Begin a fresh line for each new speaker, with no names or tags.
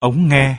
ống nghe.